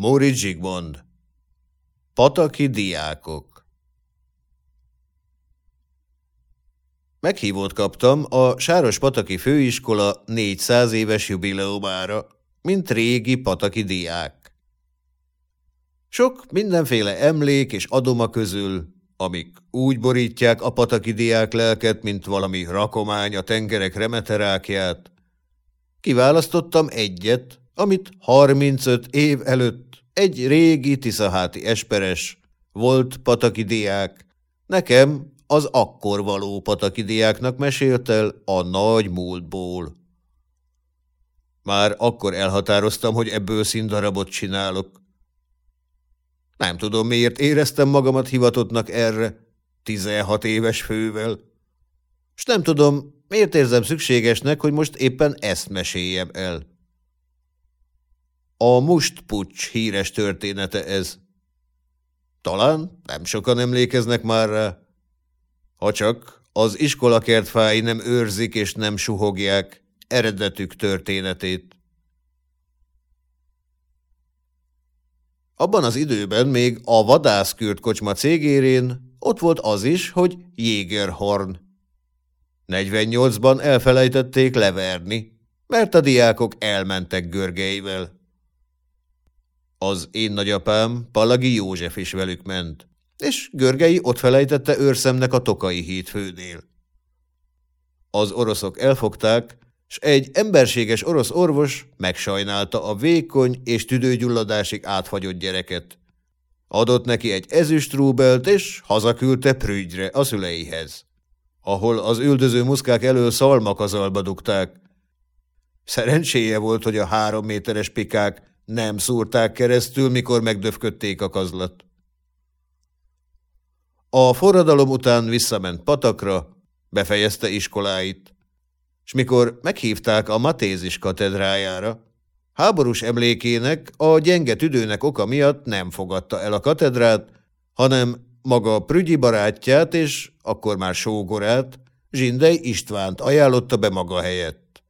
Móri Zsigmond Pataki diákok Meghívót kaptam a Sáros-Pataki Főiskola 400 éves jubileumára, mint régi pataki diák. Sok mindenféle emlék és adoma közül, amik úgy borítják a pataki diák lelket, mint valami rakomány a tengerek remeterákját, kiválasztottam egyet, amit 35 év előtt egy régi tiszaháti esperes, volt pataki diák, nekem az akkor való pataki mesélt el a nagy múltból. Már akkor elhatároztam, hogy ebből színdarabot csinálok. Nem tudom, miért éreztem magamat hivatottnak erre, 16 éves fővel. És nem tudom, miért érzem szükségesnek, hogy most éppen ezt meséljem el. A mustpucs híres története ez. Talán nem sokan emlékeznek már rá. Ha csak az iskolakertfái nem őrzik és nem suhogják eredetük történetét. Abban az időben még a vadászkürt kocsma cégérén ott volt az is, hogy Jégerhorn. 48-ban elfelejtették leverni, mert a diákok elmentek görgeivel. Az én nagyapám, Palagi József is velük ment, és Görgei ott felejtette őrszemnek a Tokai híd fődél. Az oroszok elfogták, s egy emberséges orosz orvos megsajnálta a vékony és tüdőgyulladásig átfagyott gyereket. Adott neki egy ezüstrúbelt, és hazaküldte Prügyre, a szüleihez, ahol az üldöző muszkák elől szalmakazalba dugták. Szerencséje volt, hogy a három méteres pikák nem szúrták keresztül, mikor megdöfködték a kazlat. A forradalom után visszament patakra, befejezte iskoláit, és mikor meghívták a Matézis katedrájára, háborús emlékének a gyenge tüdőnek oka miatt nem fogadta el a katedrát, hanem maga Prügyi barátját és akkor már sógorát, Zsindei Istvánt ajánlotta be maga helyett.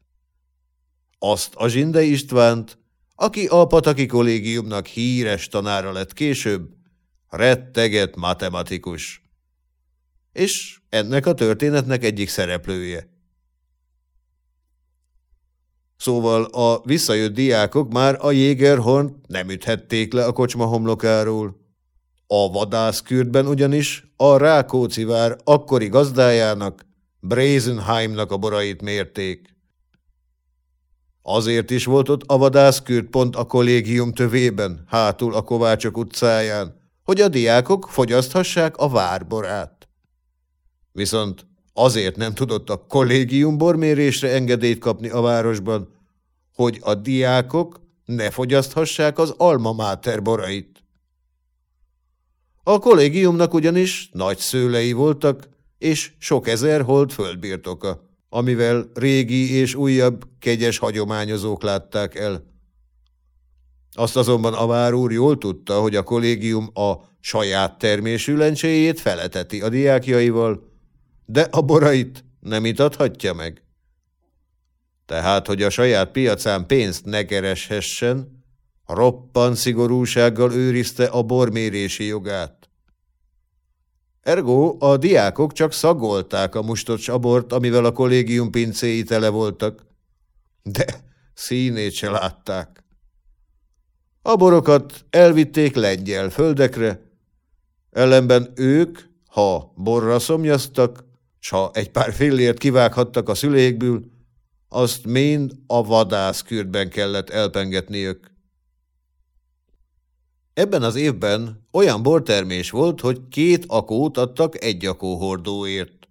Azt a Zsindei Istvánt, aki a Pataki kollégiumnak híres tanára lett később, retteget matematikus. És ennek a történetnek egyik szereplője. Szóval a visszajött diákok már a Jégerhorn nem üthették le a kocsma homlokáról. A vadászkürtben ugyanis a Rákóczi vár akkori gazdájának, Brazenheimnak a borait mérték. Azért is volt ott a vadászkürt pont a kollégium tövében, hátul a Kovácsok utcáján, hogy a diákok fogyaszthassák a várborát. Viszont azért nem tudott a kollégium bormérésre engedélyt kapni a városban, hogy a diákok ne fogyaszthassák az alma borait. A kollégiumnak ugyanis nagy szőlei voltak, és sok ezer hold földbirtoka amivel régi és újabb kegyes hagyományozók látták el. Azt azonban a vár úr jól tudta, hogy a kollégium a saját termésű lencséjét feleteti a diákjaival, de a borait nem itathatja meg. Tehát, hogy a saját piacán pénzt ne kereshessen, roppan szigorúsággal őrizte a bormérési jogát. Ergo a diákok csak szagolták a mustot abort, amivel a kollégium pincéi tele voltak. De színét se látták. A borokat elvitték lengyel földekre, ellenben ők, ha borra szomjaztak, s ha egy pár fillért kivághattak a szülékből, azt mind a vadászkürtben kellett elpengetniük. Ebben az évben olyan bortermés volt, hogy két akót adtak egy akóhordóért.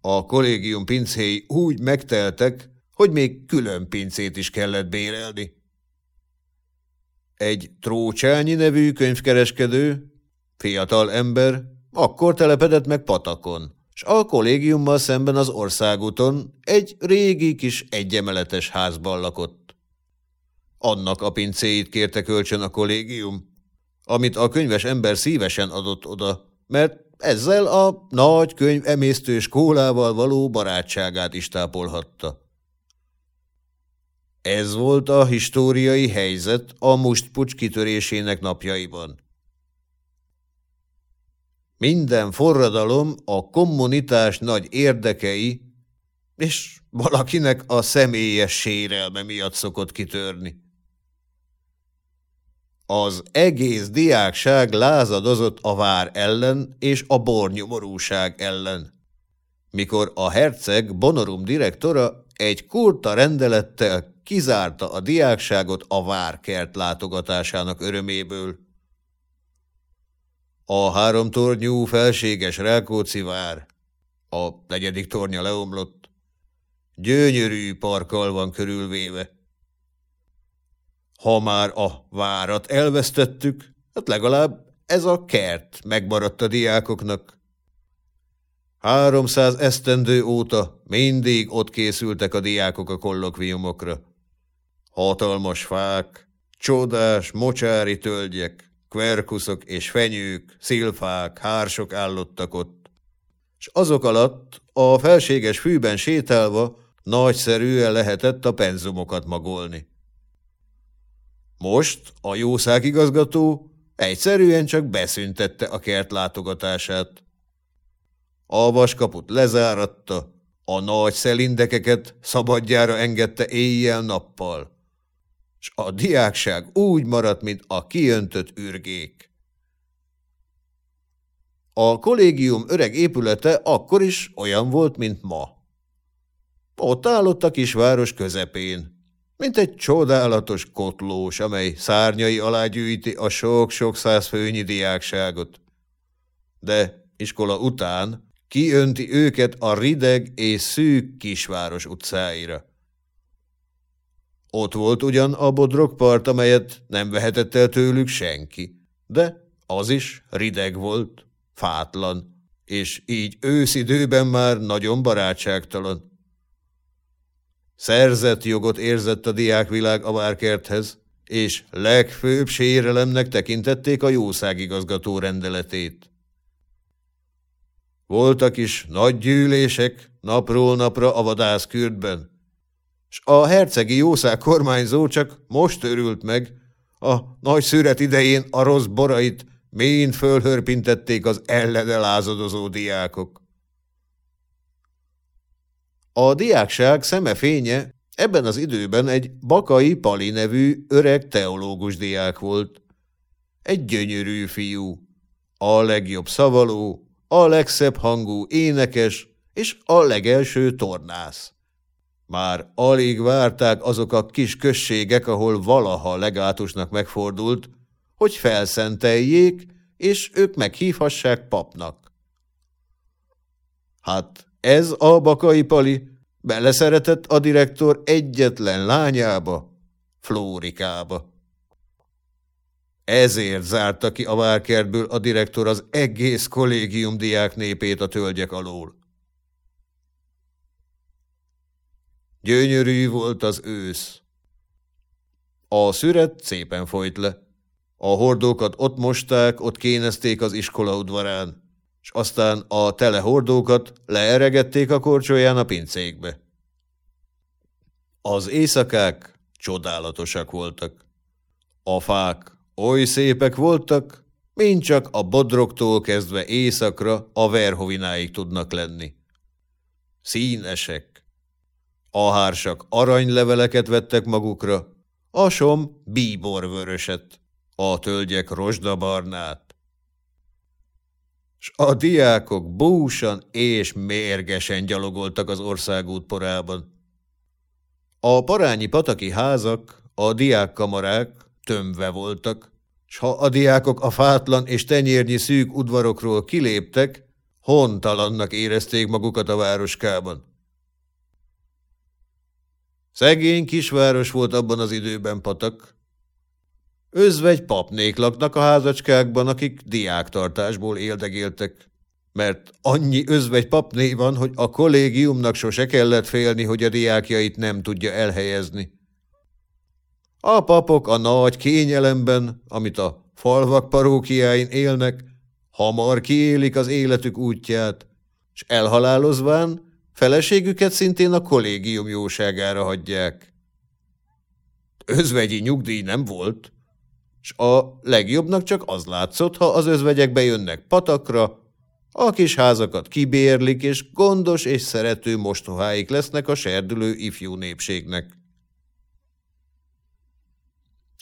A kollégium pincéi úgy megteltek, hogy még külön pincét is kellett bérelni. Egy Trócsányi nevű könyvkereskedő, fiatal ember, akkor telepedett meg Patakon, s a kollégiummal szemben az országúton egy régi kis egyemeletes házban lakott. Annak a pincéit kérte kölcsön a kollégium, amit a könyves ember szívesen adott oda, mert ezzel a nagy könyv emésztős kólával való barátságát is tápolhatta. Ez volt a históriai helyzet a mustpucs kitörésének napjaiban. Minden forradalom a kommunitás nagy érdekei, és valakinek a személyes sérelme miatt szokott kitörni. Az egész diákság lázadozott a vár ellen és a bornyomorúság ellen. Mikor a herceg Bonorum direktora egy kurta rendelettel kizárta a diákságot a várkert látogatásának öröméből. A háromtornyú felséges Rákóczi vár, a negyedik tornya leomlott, gyönyörű parkkal van körülvéve. Ha már a várat elvesztettük, hát legalább ez a kert megmaradt a diákoknak. Háromszáz esztendő óta mindig ott készültek a diákok a kollokviumokra. Hatalmas fák, csodás, mocsári tölgyek, kverkuszok és fenyők, szilfák, hársok állottak ott, és azok alatt a felséges fűben sétálva nagyszerűen lehetett a penzumokat magolni. Most a jószágigazgató egyszerűen csak beszüntette a kert látogatását. A vaskaput lezáratta, a nagy szelindekeket szabadjára engedte éjjel-nappal, s a diákság úgy maradt, mint a kiöntött ürgék. A kollégium öreg épülete akkor is olyan volt, mint ma. Ott állott a kisváros közepén, mint egy csodálatos kotlós, amely szárnyai alá gyűjti a sok-sok száz főnyi diákságot. De iskola után kiönti őket a rideg és szűk kisváros utcáira. Ott volt ugyan a bodrogpart, amelyet nem vehetett el tőlük senki, de az is rideg volt, fátlan, és így őszidőben már nagyon barátságtalan. Szerzett jogot érzett a diákvilág a várkerthez, és legfőbb sérelemnek tekintették a jószágigazgató rendeletét. Voltak is nagy gyűlések napról napra a vadászkürtben, s a hercegi jószág kormányzó csak most örült meg, a nagy szüret idején a rossz borait mind fölhörpintették az ellene lázadozó diákok. A diákság szeme fénye ebben az időben egy Bakai Pali nevű öreg teológus diák volt. Egy gyönyörű fiú, a legjobb szavaló, a legszebb hangú énekes és a legelső tornász. Már alig várták azok a kis községek, ahol valaha legátusnak megfordult, hogy felszenteljék, és ők meghívhassák papnak. Hát ez a Bakai Pali beleszeretett a direktor egyetlen lányába, Flórikába. Ezért zárta ki a várkertből a direktor az egész kollégium diák népét a tölgyek alól. Gyönyörű volt az ősz. A szüret szépen folyt le. A hordókat ott mosták, ott kénezték az iskola udvarán, és aztán a tele hordókat leeregették a korcsolyán a pincékbe. Az éjszakák csodálatosak voltak. A fák oly szépek voltak, mint csak a bodroktól kezdve éjszakra a verhovináig tudnak lenni. Színesek. A hársak aranyleveleket vettek magukra, a som bíborvöröset, a tölgyek rozsdabarnát. S a diákok búsan és mérgesen gyalogoltak az országút porában. A parányi pataki házak, a diákkamarák tömve voltak, s ha a diákok a fátlan és tenyérnyi szűk udvarokról kiléptek, hontalannak érezték magukat a városkában. Szegény kisváros volt abban az időben patak. Özvegy papnék laknak a házacskákban, akik diáktartásból éldegéltek mert annyi özvegy papné van, hogy a kollégiumnak sose kellett félni, hogy a diákjait nem tudja elhelyezni. A papok a nagy kényelemben, amit a falvak parókiáin élnek, hamar kiélik az életük útját, és elhalálozván feleségüket szintén a kollégium jóságára hagyják. özvegyi nyugdíj nem volt, s a legjobbnak csak az látszott, ha az özvegyek bejönnek patakra, a kis házakat kibérlik, és gondos és szerető mostoháik lesznek a serdülő ifjú népségnek.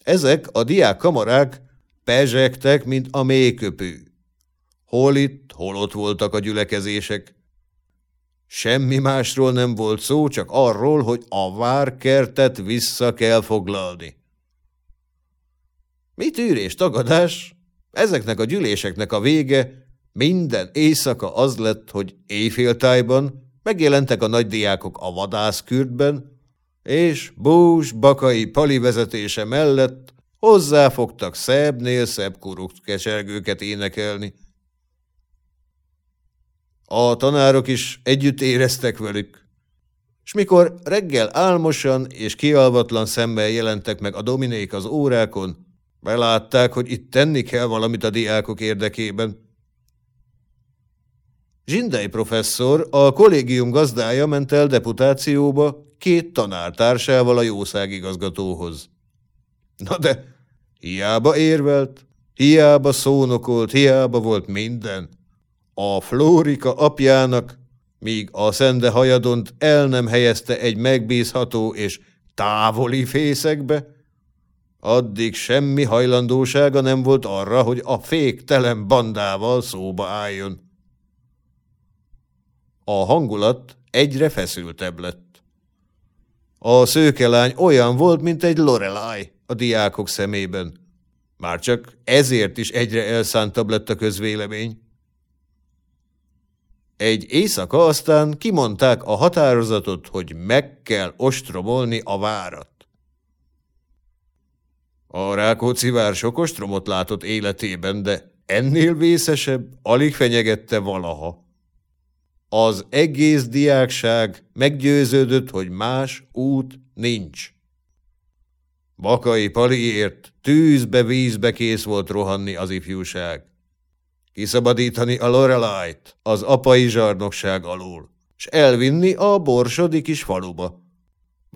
Ezek a diák kamarák pezsegtek, mint a mélyköpő. Hol itt, hol ott voltak a gyülekezések. Semmi másról nem volt szó, csak arról, hogy a várkertet vissza kell foglalni. Mi tűrés, tagadás? Ezeknek a gyűléseknek a vége minden éjszaka az lett, hogy éjféltájban megjelentek a nagydiákok a vadászkürtben, és Bús Bakai Pali vezetése mellett hozzáfogtak szebbnél szebb kurukt kesergőket énekelni. A tanárok is együtt éreztek velük, és mikor reggel álmosan és kialvatlan szemmel jelentek meg a dominék az órákon, belátták, hogy itt tenni kell valamit a diákok érdekében. Zsindei professzor, a kollégium gazdája ment el deputációba két tanártársával a jószágigazgatóhoz. Na de hiába érvelt, hiába szónokolt, hiába volt minden. A Flórika apjának, míg a szende hajadont el nem helyezte egy megbízható és távoli fészekbe, addig semmi hajlandósága nem volt arra, hogy a féktelen bandával szóba álljon. A hangulat egyre feszültebb lett. A szőkelány olyan volt, mint egy Lorelai a diákok szemében. Már csak ezért is egyre elszántabb lett a közvélemény. Egy éjszaka aztán kimondták a határozatot, hogy meg kell ostromolni a várat. A Rákóczi vár sok ostromot látott életében, de ennél vészesebb alig fenyegette valaha. Az egész diákság meggyőződött, hogy más út nincs. Bakai Paliért tűzbe, vízbe kész volt rohanni az ifjúság. Kiszabadítani a Lorelait az apai zsarnokság alól, s elvinni a borsodi kis faluba,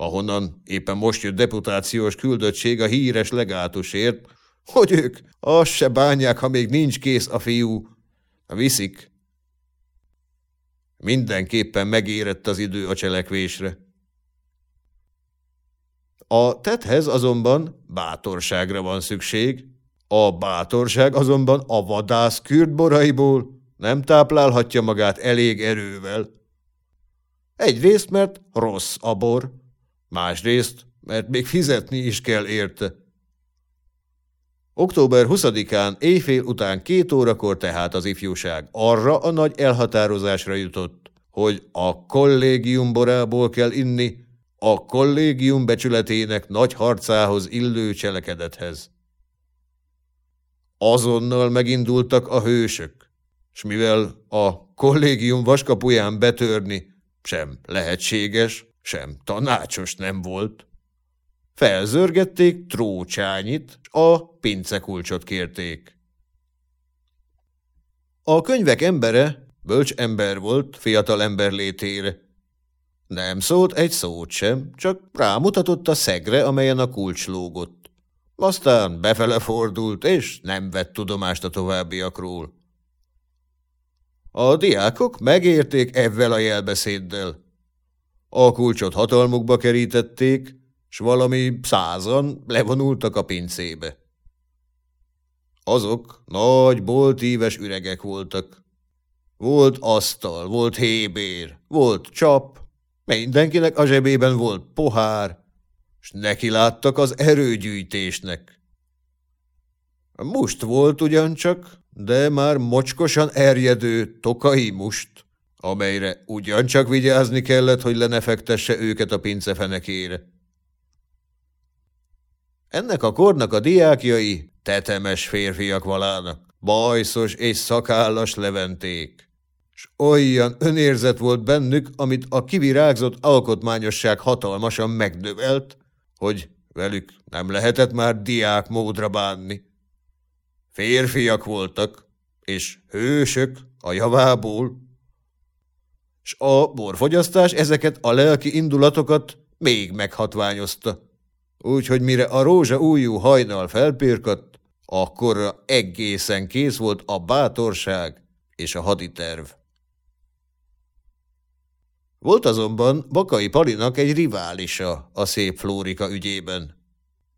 ahonnan éppen most jött deputációs küldöttség a híres legátusért, hogy ők azt se bánják, ha még nincs kész a fiú. Viszik, Mindenképpen megérett az idő a cselekvésre. A tethez azonban bátorságra van szükség, a bátorság azonban a vadász kürtboraiból nem táplálhatja magát elég erővel. Egyrészt, mert rossz a bor, másrészt, mert még fizetni is kell érte. Október 20-án éjfél után két órakor tehát az ifjúság arra a nagy elhatározásra jutott, hogy a kollégium borából kell inni, a kollégium becsületének nagy harcához illő cselekedethez. Azonnal megindultak a hősök, s mivel a kollégium vaskapuján betörni sem lehetséges, sem tanácsos nem volt, Felzörgették Trócsányit, a pincekulcsot kérték. A könyvek embere bölcs ember volt fiatal ember létére. Nem szólt egy szót sem, csak rámutatott a szegre, amelyen a kulcs lógott. Aztán befele fordult, és nem vett tudomást a továbbiakról. A diákok megérték ezzel a jelbeszéddel. A kulcsot hatalmukba kerítették, s valami százan levonultak a pincébe. Azok nagy, boltíves üregek voltak. Volt asztal, volt hébér, volt csap, mindenkinek a zsebében volt pohár, s neki láttak az erőgyűjtésnek. Must volt ugyancsak, de már mocskosan erjedő tokai must, amelyre ugyancsak vigyázni kellett, hogy le fektesse őket a pincefenekére. Ennek a kornak a diákjai tetemes férfiak valának, bajszos és szakállas leventék. S olyan önérzet volt bennük, amit a kivirágzott alkotmányosság hatalmasan megnövelt, hogy velük nem lehetett már diák módra bánni. Férfiak voltak, és hősök a javából, s a borfogyasztás ezeket a lelki indulatokat még meghatványozta úgyhogy mire a rózsa újú hajnal felpirkadt, akkorra egészen kész volt a bátorság és a haditerv. Volt azonban Bakai Palinak egy riválisa a szép Flórika ügyében.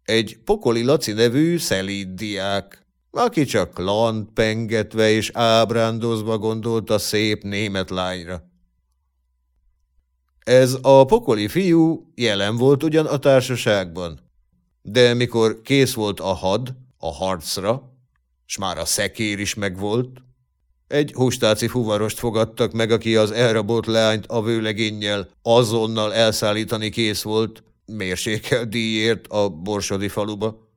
Egy Pokoli Laci nevű szelíd diák, aki csak lant pengetve és ábrándozva gondolt a szép német lányra. Ez a pokoli fiú jelen volt ugyan a társaságban, de mikor kész volt a had a harcra, s már a szekér is megvolt, egy hustáci fuvarost fogadtak meg, aki az elrabolt leányt a vőlegénnyel azonnal elszállítani kész volt, mérsékel díjért a Borsodi faluba.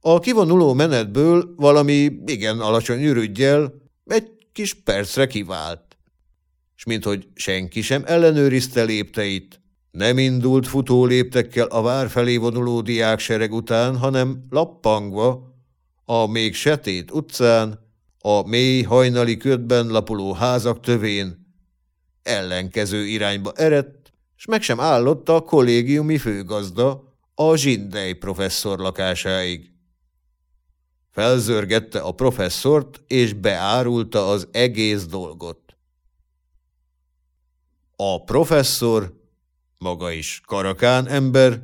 A kivonuló menetből valami igen alacsony ürügyjel egy kis percre kivált. S minthogy senki sem ellenőrizte lépteit, nem indult futó léptekkel a vár felé vonuló diáksereg után, hanem lappangva, a még setét utcán, a mély hajnali ködben lapuló házak tövén, ellenkező irányba erett, s meg sem állott a kollégiumi főgazda a zsindei professzor lakásáig. Felzörgette a professzort, és beárulta az egész dolgot. A professzor, maga is karakán ember,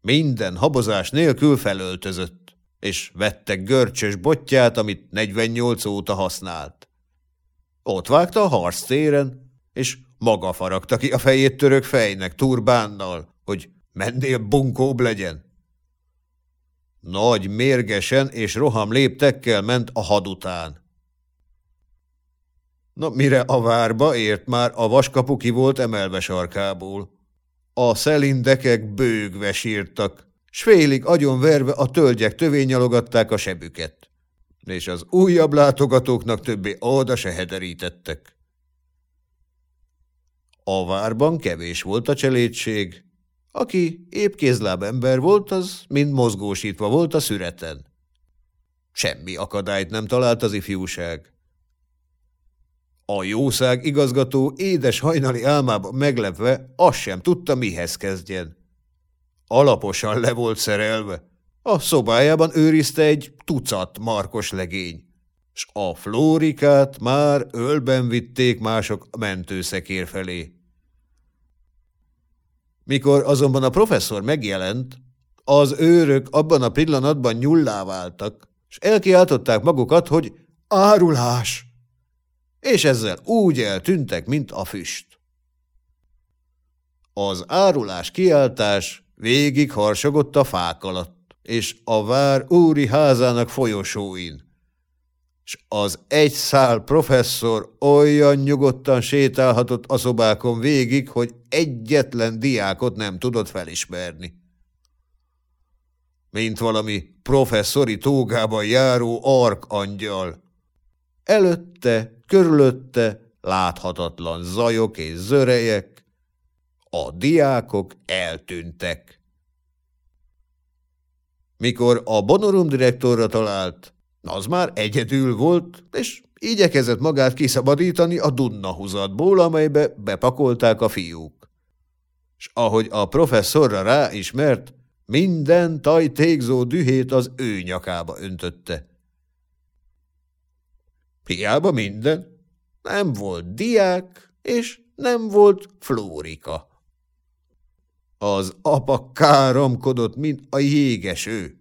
minden habozás nélkül felöltözött, és vette görcsös botját, amit 48 óta használt. Ott vágta a harctéren, és maga faragta ki a fejét török fejnek turbánnal, hogy mennél bunkóbb legyen. Nagy mérgesen és roham léptekkel ment a had után. Na, mire a várba ért már, a vaskapu ki volt emelve sarkából. A szelindekek bőgve sírtak, s félig agyonverve a tölgyek tövén nyalogatták a sebüket, és az újabb látogatóknak többé oda se hederítettek. A várban kevés volt a cselédség, aki épp kézláb ember volt, az mind mozgósítva volt a szüreten. Semmi akadályt nem talált az ifjúság. A jószág igazgató édes hajnali álmában meglepve azt sem tudta, mihez kezdjen. Alaposan le volt szerelve. A szobájában őrizte egy tucat markos legény, s a flórikát már ölben vitték mások mentőszekér felé. Mikor azonban a professzor megjelent, az őrök abban a pillanatban nyullá váltak, és elkiáltották magukat, hogy árulás, és ezzel úgy eltűntek, mint a füst. Az árulás kiáltás végig harsogott a fák alatt, és a vár úri házának folyosóin, s az egy szál professzor olyan nyugodtan sétálhatott a szobákon végig, hogy egyetlen diákot nem tudott felismerni. Mint valami professzori tógában járó arkangyal. Előtte, körülötte láthatatlan zajok és zörejek, a diákok eltűntek. Mikor a Bonorum direktorra talált, az már egyedül volt, és igyekezett magát kiszabadítani a Dunna húzatból, amelybe bepakolták a fiúk. És ahogy a professzorra ráismert, minden tajtékzó dühét az ő nyakába öntötte. Hiába minden, nem volt diák, és nem volt flórika. Az apa káromkodott, mint a jégeső.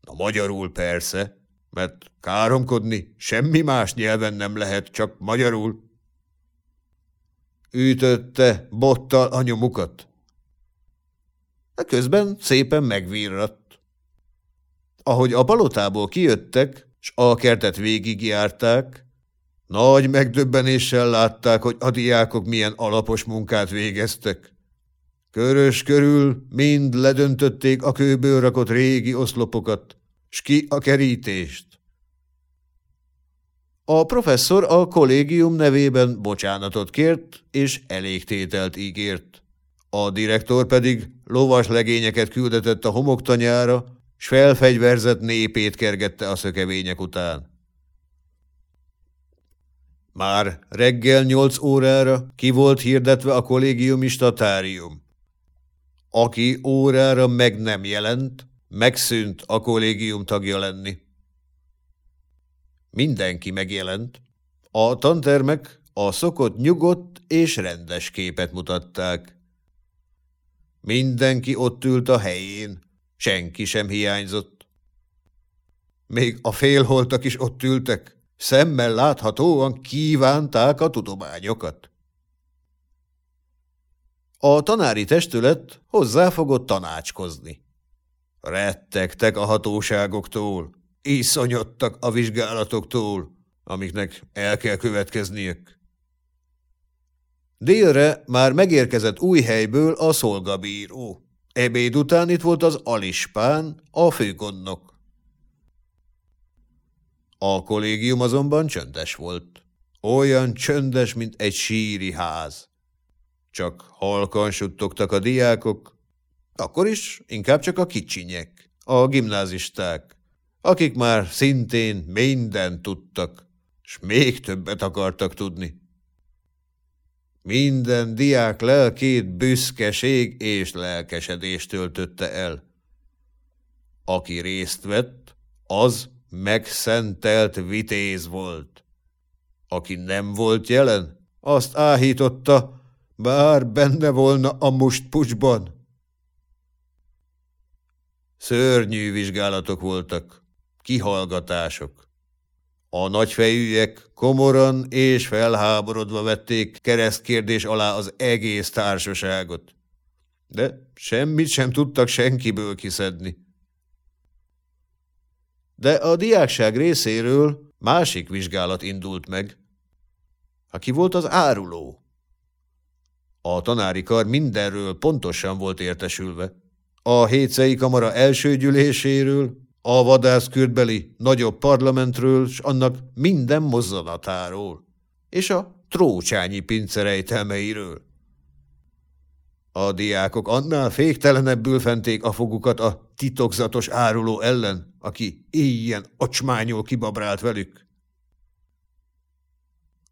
Na magyarul persze, mert káromkodni semmi más nyelven nem lehet, csak magyarul. Ütötte bottal a nyomukat. Közben szépen megvirratt. Ahogy a palotából kijöttek, s a kertet végigjárták, nagy megdöbbenéssel látták, hogy a diákok milyen alapos munkát végeztek. Körös körül mind ledöntötték a kőből rakott régi oszlopokat, s ki a kerítést. A professzor a kollégium nevében bocsánatot kért, és elégtételt ígért. A direktor pedig lovas legényeket küldetett a homoktanyára, s felfegyverzett népét kergette a szökevények után. Már reggel nyolc órára ki volt hirdetve a kollégiumi statárium. Aki órára meg nem jelent, megszűnt a kollégium tagja lenni. Mindenki megjelent. A tantermek a szokott nyugodt és rendes képet mutatták. Mindenki ott ült a helyén, senki sem hiányzott. Még a félholtak is ott ültek, szemmel láthatóan kívánták a tudományokat. A tanári testület hozzáfogott tanácskozni. Rettegtek a hatóságoktól, iszonyodtak a vizsgálatoktól, amiknek el kell következniük. Délre már megérkezett új helyből a szolgabíró. Ebéd után itt volt az alispán, a főgondnok. A kollégium azonban csöndes volt. Olyan csöndes, mint egy síri ház. Csak halkan suttogtak a diákok, akkor is inkább csak a kicsinyek, a gimnázisták, akik már szintén mindent tudtak, és még többet akartak tudni. Minden diák lelkét büszkeség és lelkesedés töltötte el. Aki részt vett, az megszentelt vitéz volt. Aki nem volt jelen, azt áhította, bár benne volna a mustpucsban. Szörnyű vizsgálatok voltak, kihallgatások. A nagyfejűek komoran és felháborodva vették keresztkérdés alá az egész társaságot. De semmit sem tudtak senkiből kiszedni. De a diákság részéről másik vizsgálat indult meg. Aki volt az áruló? A tanári kar mindenről pontosan volt értesülve. A hétszei kamara első gyűléséről, a vadászkürtbeli nagyobb parlamentről, s annak minden mozzanatáról, és a trócsányi pincerejtelmeiről. A diákok annál féktelenebbül fenték a fogukat a titokzatos áruló ellen, aki éjjen ocsmányul kibabrált velük.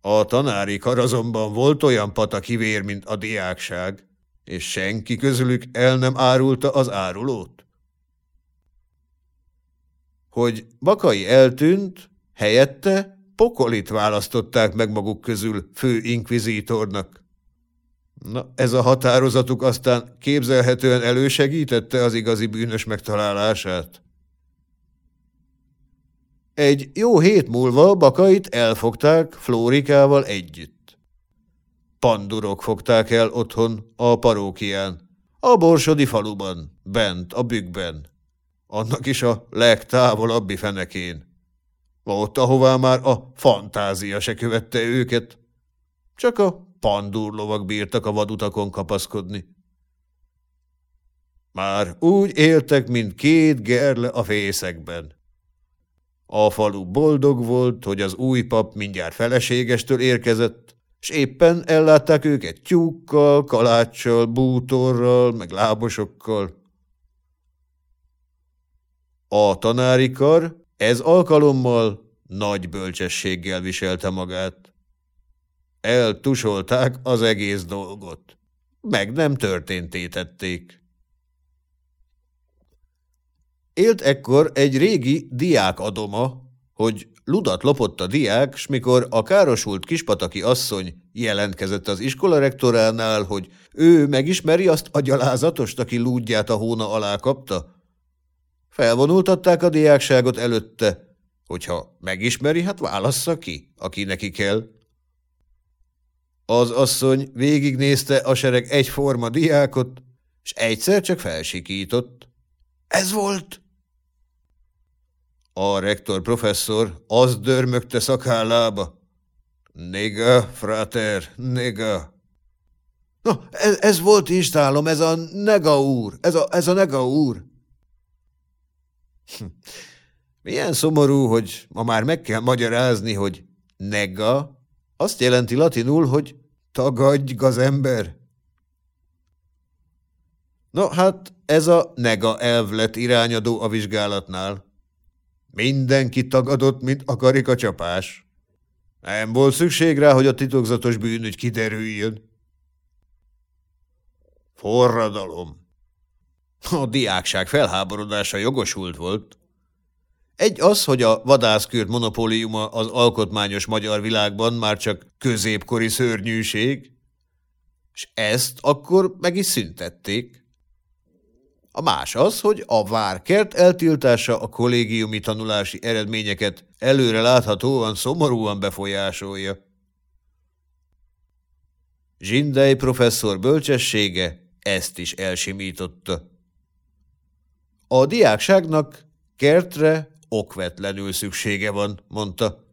A tanári kar azonban volt olyan patakivér, mint a diákság, és senki közülük el nem árulta az árulót hogy Bakai eltűnt, helyette Pokolit választották meg maguk közül fő inkvizítornak. Na, ez a határozatuk aztán képzelhetően elősegítette az igazi bűnös megtalálását. Egy jó hét múlva Bakait elfogták Flórikával együtt. Pandurok fogták el otthon, a parókián, a borsodi faluban, bent, a bükkben annak is a legtávolabbi fenekén. Ott, ahová már a fantázia se követte őket. Csak a pandúrlovak bírtak a vadutakon kapaszkodni. Már úgy éltek, mint két gerle a fészekben. A falu boldog volt, hogy az új pap mindjárt feleségestől érkezett, és éppen ellátták őket tyúkkal, kaláccsal, bútorral, meg lábosokkal. A tanári kar ez alkalommal nagy bölcsességgel viselte magát. Eltusolták az egész dolgot. Meg nem történtétették. Élt ekkor egy régi diák adoma, hogy ludat lopott a diák, s mikor a károsult kispataki asszony jelentkezett az iskola rektoránál, hogy ő megismeri azt a gyalázatost, aki lúdját a hóna alá kapta, Felvonultatták a diákságot előtte, hogyha megismeri, hát válassza ki, aki neki kell. Az asszony végignézte a sereg egyforma diákot, és egyszer csak felsikított. Ez volt! A rektor professzor az dörmögte szakállába. Nega, frater, nega. Na, ez, ez volt instálom, ez a nega úr, ez a, ez a nega úr. Hm. Milyen szomorú, hogy ma már meg kell magyarázni, hogy nega azt jelenti latinul, hogy tagadj ember. No, hát ez a nega elv lett irányadó a vizsgálatnál. Mindenki tagadott, mint a karikacsapás. Nem volt szükség rá, hogy a titokzatos bűnügy kiderüljön. Forradalom. A diákság felháborodása jogosult volt. Egy az, hogy a vadászkürt monopóliuma az alkotmányos magyar világban már csak középkori szörnyűség, és ezt akkor meg is szüntették. A más az, hogy a várkert eltiltása a kollégiumi tanulási eredményeket előre láthatóan szomorúan befolyásolja. Zsindei professzor bölcsessége ezt is elsimította. A diákságnak kertre okvetlenül szüksége van, mondta.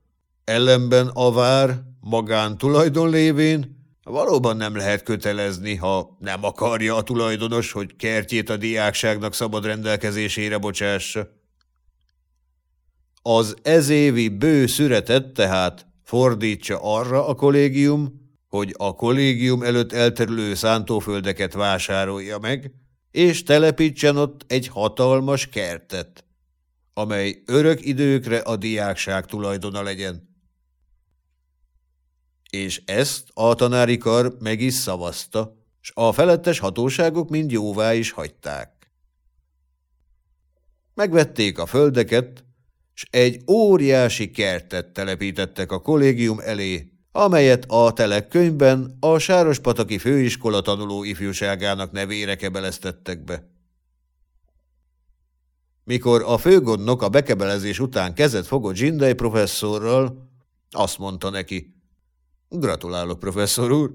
Ellenben a vár magántulajdon lévén valóban nem lehet kötelezni, ha nem akarja a tulajdonos, hogy kertjét a diákságnak szabad rendelkezésére bocsássa. Az ezévi bő szüretet tehát fordítsa arra a kollégium, hogy a kollégium előtt elterülő szántóföldeket vásárolja meg, és telepítsen ott egy hatalmas kertet, amely örök időkre a diákság tulajdona legyen. És ezt a tanári kar meg is szavazta, s a felettes hatóságok mind jóvá is hagyták. Megvették a földeket, s egy óriási kertet telepítettek a kollégium elé, amelyet a telekkönyvben a Sárospataki Főiskola tanuló ifjúságának nevére kebeleztettek be. Mikor a főgondnok a bekebelezés után kezet fogott Zsindai professzorral, azt mondta neki, gratulálok, professzor úr,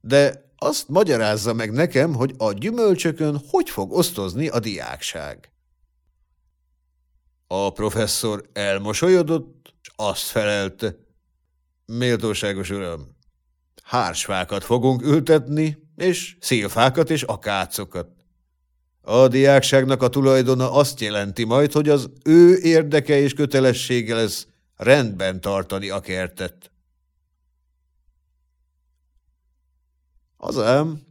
de azt magyarázza meg nekem, hogy a gyümölcsökön hogy fog osztozni a diákság. A professzor elmosolyodott, és azt felelte, Méltóságos uram, hársfákat fogunk ültetni, és szélfákat és akácokat. A diákságnak a tulajdona azt jelenti majd, hogy az ő érdeke és kötelessége lesz rendben tartani a kertet. Az ám,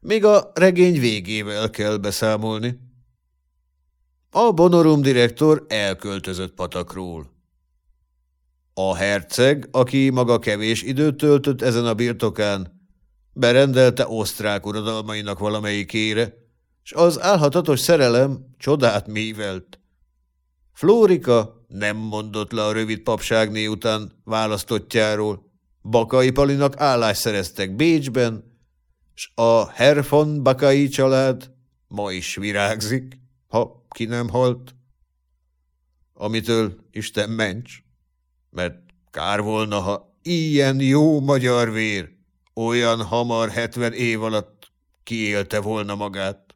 még a regény végével kell beszámolni. A Bonorum direktor elköltözött patakról. A herceg, aki maga kevés időt töltött ezen a birtokán, berendelte osztrák uradalmainak valamelyikére, s az álhatatos szerelem csodát mívelt. Flórika nem mondott le a rövid papságné után választottjáról. Bakai Palinak állást szereztek Bécsben, s a Herfon Bakai család ma is virágzik, ha ki nem halt. Amitől Isten ments mert kár volna, ha ilyen jó magyar vér olyan hamar hetven év alatt kiélte volna magát.